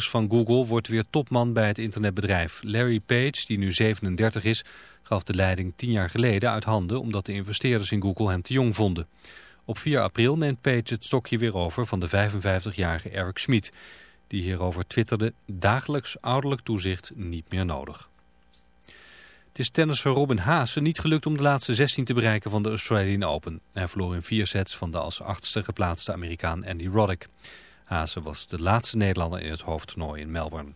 van Google wordt weer topman bij het internetbedrijf. Larry Page, die nu 37 is, gaf de leiding tien jaar geleden uit handen... omdat de investeerders in Google hem te jong vonden. Op 4 april neemt Page het stokje weer over van de 55-jarige Eric Schmid... die hierover twitterde dagelijks ouderlijk toezicht niet meer nodig. Het is tennisser Robin Haase niet gelukt om de laatste 16 te bereiken van de Australian Open. Hij verloor in vier sets van de als achtste geplaatste Amerikaan Andy Roddick. Haase was de laatste Nederlander in het hoofdtoernooi in Melbourne.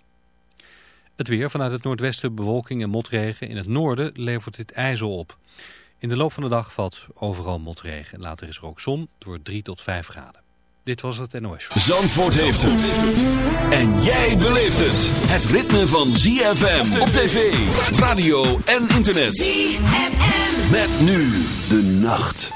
Het weer vanuit het noordwesten bewolking en motregen. In het noorden levert dit ijzel op. In de loop van de dag valt overal motregen. Later is er ook zon door 3 tot 5 graden. Dit was het NOS. Zandvoort heeft het. En jij beleeft het. Het ritme van ZFM op tv, radio en internet. ZFM. Met nu de nacht.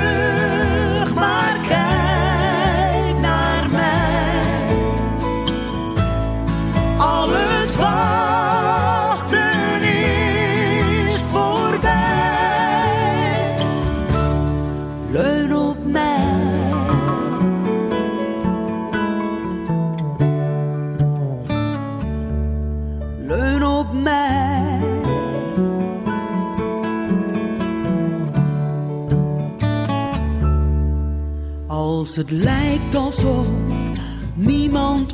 Als het lijkt alsof niemand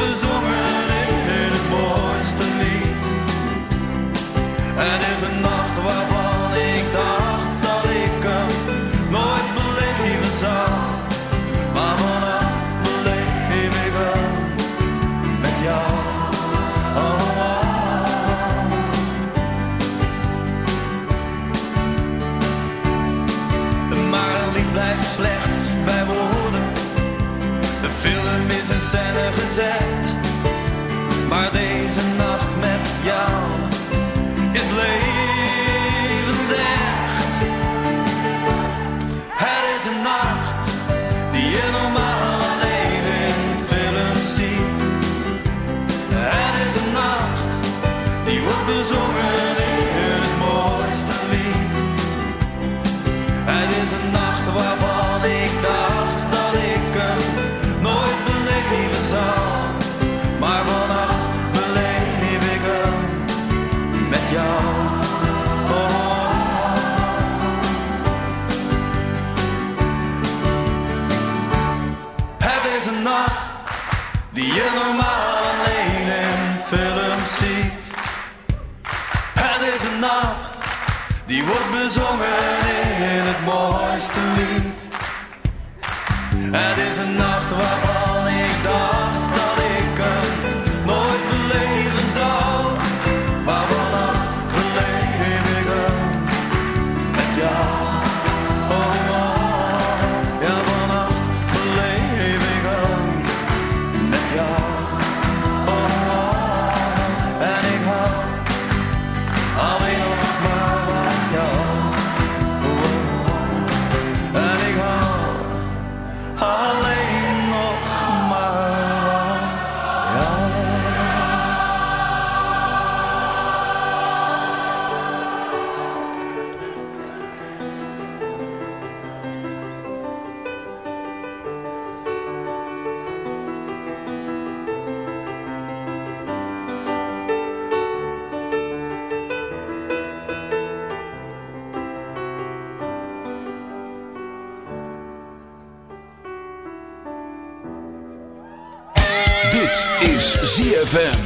bezongen in het mooiste lied. Het is een nacht waarvan ik dacht dat ik hem nooit beleven zou. Maar vanaf beleef ik wel met jou. Oh, oh. Maar het lied blijft slecht. gezellige zijn. gezongen in het mooiste lied. ZFM.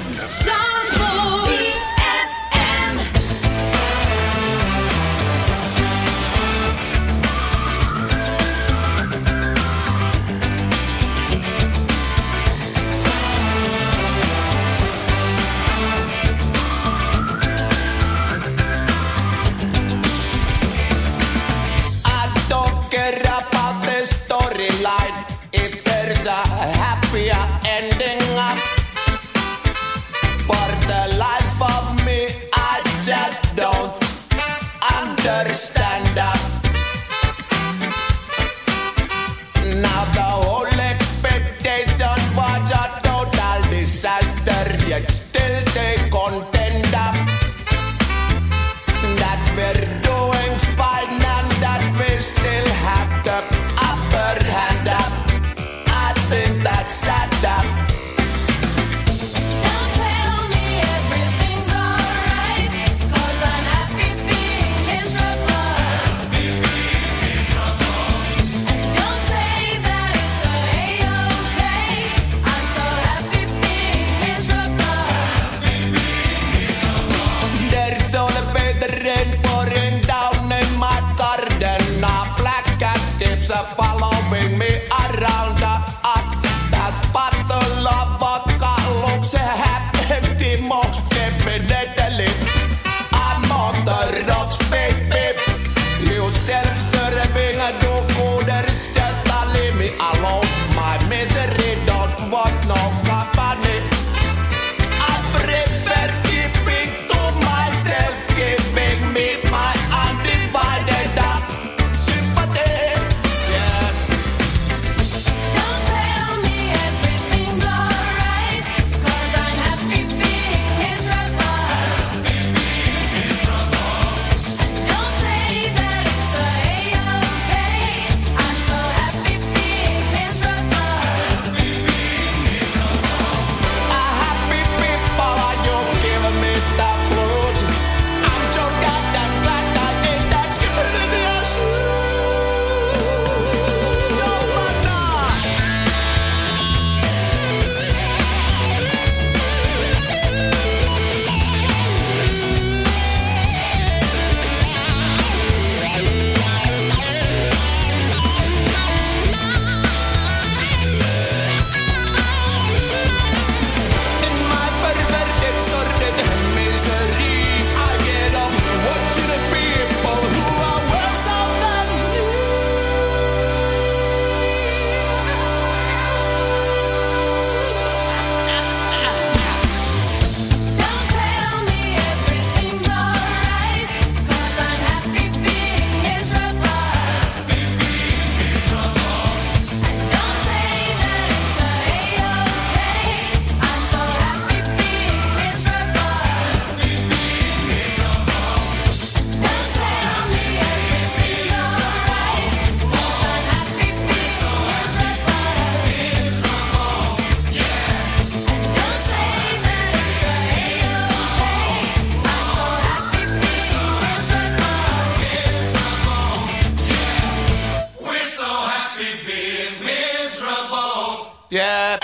Yeah.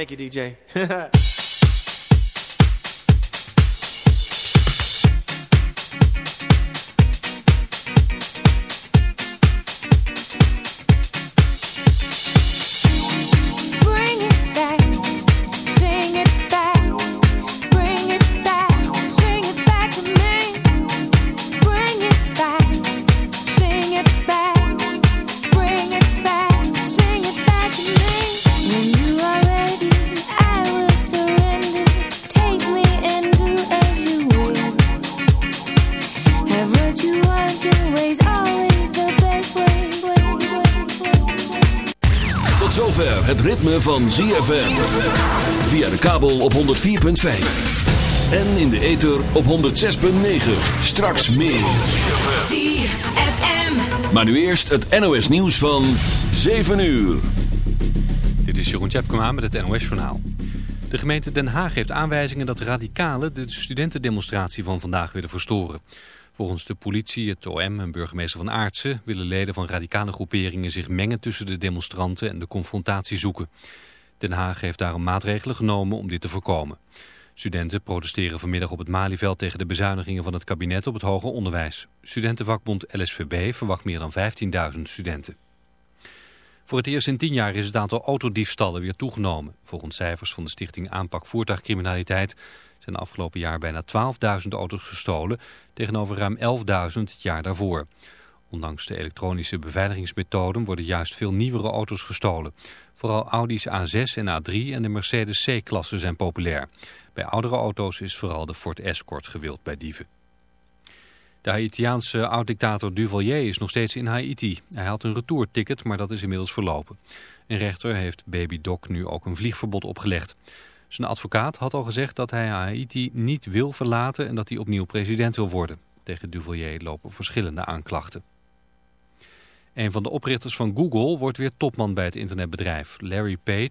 Thank you, DJ. ritme van ZFM. Via de kabel op 104.5. En in de ether op 106.9. Straks meer. ZFM. Maar nu eerst het NOS nieuws van 7 uur. Dit is Jeroen Tjepkema met het NOS Journaal. De gemeente Den Haag heeft aanwijzingen dat radicalen de studentendemonstratie van vandaag willen verstoren. Volgens de politie, het OM en burgemeester van Aartsen willen leden van radicale groeperingen zich mengen tussen de demonstranten en de confrontatie zoeken. Den Haag heeft daarom maatregelen genomen om dit te voorkomen. Studenten protesteren vanmiddag op het Malieveld tegen de bezuinigingen van het kabinet op het hoger onderwijs. Studentenvakbond LSVB verwacht meer dan 15.000 studenten. Voor het eerst in tien jaar is het aantal autodiefstallen weer toegenomen. Volgens cijfers van de Stichting Aanpak Voertuigcriminaliteit zijn afgelopen jaar bijna 12.000 auto's gestolen tegenover ruim 11.000 het jaar daarvoor. Ondanks de elektronische beveiligingsmethoden worden juist veel nieuwere auto's gestolen. Vooral Audi's A6 en A3 en de Mercedes C-klasse zijn populair. Bij oudere auto's is vooral de Ford Escort gewild bij dieven. De Haitiaanse oud-dictator Duvalier is nog steeds in Haiti. Hij had een retourticket, maar dat is inmiddels verlopen. Een rechter heeft Baby Doc nu ook een vliegverbod opgelegd. Zijn advocaat had al gezegd dat hij Haiti niet wil verlaten en dat hij opnieuw president wil worden. Tegen Duvalier lopen verschillende aanklachten. Een van de oprichters van Google wordt weer topman bij het internetbedrijf. Larry Page